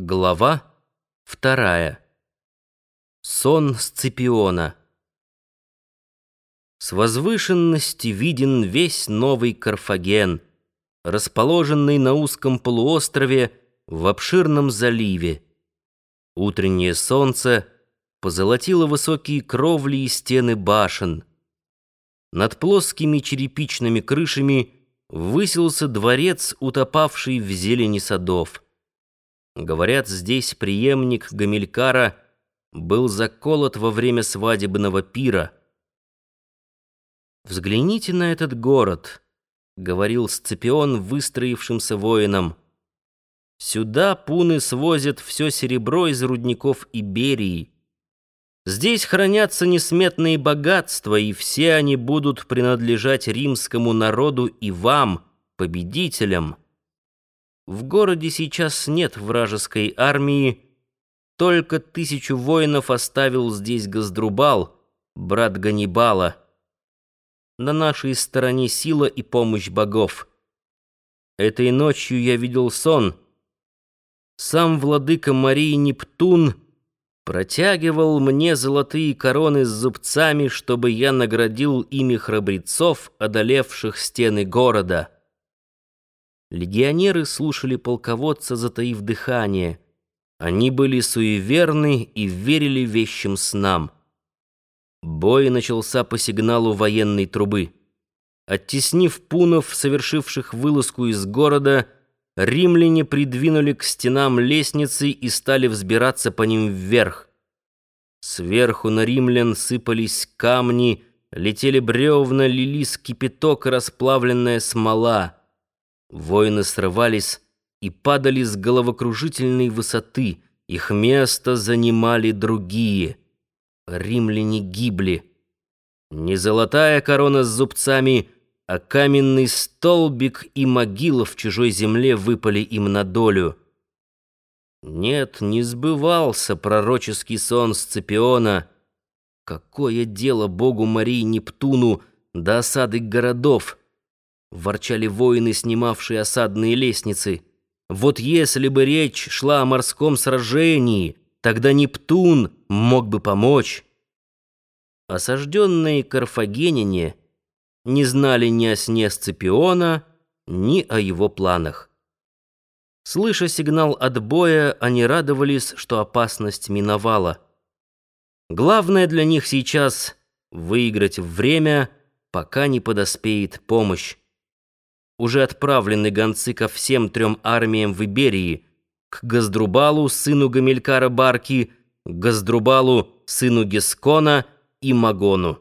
Глава вторая. Сон Сципиона. С возвышенности виден весь новый Карфаген, расположенный на узком полуострове в обширном заливе. Утреннее солнце позолотило высокие кровли и стены башен. Над плоскими черепичными крышами высился дворец, утопавший в зелени садов. Говорят, здесь преемник Гамилькара был заколот во время свадебного пира. «Взгляните на этот город», — говорил Сципион выстроившимся воинам. «Сюда пуны свозят все серебро из рудников Иберии. Здесь хранятся несметные богатства, и все они будут принадлежать римскому народу и вам, победителям». В городе сейчас нет вражеской армии, только тысячу воинов оставил здесь Газдрубал, брат Ганнибала. На нашей стороне сила и помощь богов. Этой ночью я видел сон. Сам владыка Марии Нептун протягивал мне золотые короны с зубцами, чтобы я наградил ими храбрецов, одолевших стены города. Легионеры слушали полководца, затаив дыхание. Они были суеверны и верили вещим снам. Бой начался по сигналу военной трубы. Оттеснив пунов, совершивших вылазку из города, римляне придвинули к стенам лестницы и стали взбираться по ним вверх. Сверху на римлян сыпались камни, летели бревна, лились кипяток и расплавленная смола — Воины срывались и падали с головокружительной высоты. Их место занимали другие. Римляне гибли. Не золотая корона с зубцами, а каменный столбик и могила в чужой земле выпали им на долю. Нет, не сбывался пророческий сон Сципиона. Какое дело богу Марии Нептуну до осады городов? Ворчали воины, снимавшие осадные лестницы. Вот если бы речь шла о морском сражении, тогда Нептун мог бы помочь. Осажденные карфагеняне не знали ни о сне Сципиона, ни о его планах. Слыша сигнал отбоя, они радовались, что опасность миновала. Главное для них сейчас — выиграть время, пока не подоспеет помощь уже отправлены гонцы ко всем трем армиям в Иберии, к Газдрубалу, сыну Гамилькара Барки, Газдрубалу, сыну Гескона и Магону.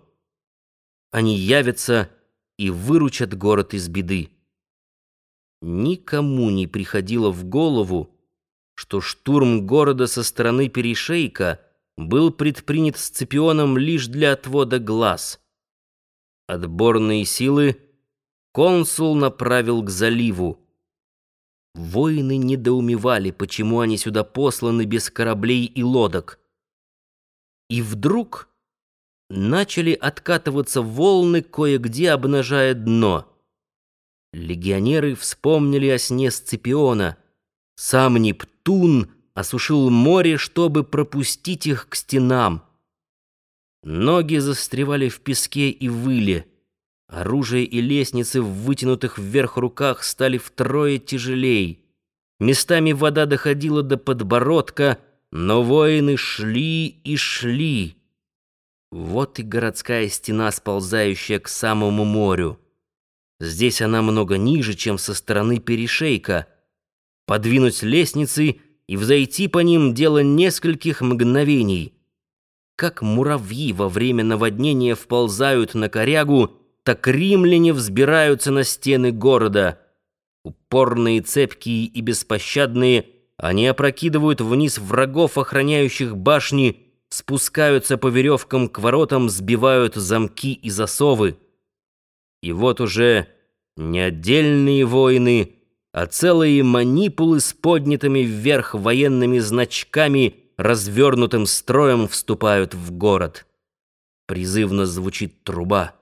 Они явятся и выручат город из беды. Никому не приходило в голову, что штурм города со стороны перешейка был предпринят Сципионом лишь для отвода глаз. Отборные силы — консул направил к заливу. Воины недоумевали, почему они сюда посланы без кораблей и лодок. И вдруг начали откатываться волны, кое-где обнажая дно. Легионеры вспомнили о сне Сципиона. Сам Нептун осушил море, чтобы пропустить их к стенам. Ноги застревали в песке и выли. Оружие и лестницы в вытянутых вверх руках стали втрое тяжелей. Местами вода доходила до подбородка, но воины шли и шли. Вот и городская стена, сползающая к самому морю. Здесь она много ниже, чем со стороны перешейка. Подвинуть лестницы и взойти по ним — дело нескольких мгновений. Как муравьи во время наводнения вползают на корягу — так римляне взбираются на стены города. Упорные, цепкие и беспощадные, они опрокидывают вниз врагов, охраняющих башни, спускаются по веревкам к воротам, сбивают замки и засовы. И вот уже не отдельные воины, а целые манипулы с поднятыми вверх военными значками, развернутым строем вступают в город. Призывно звучит труба.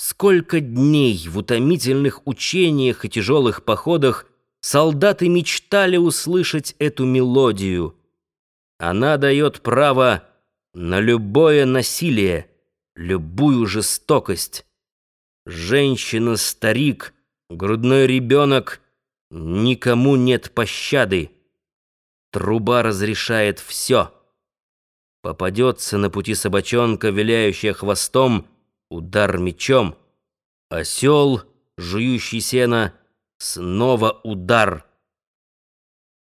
Сколько дней в утомительных учениях и тяжелых походах солдаты мечтали услышать эту мелодию. Она дает право на любое насилие, любую жестокость. Женщина, старик, грудной ребенок — никому нет пощады. Труба разрешает все. Попадется на пути собачонка, виляющая хвостом, удар мечом. Осел, жующий сено, снова удар.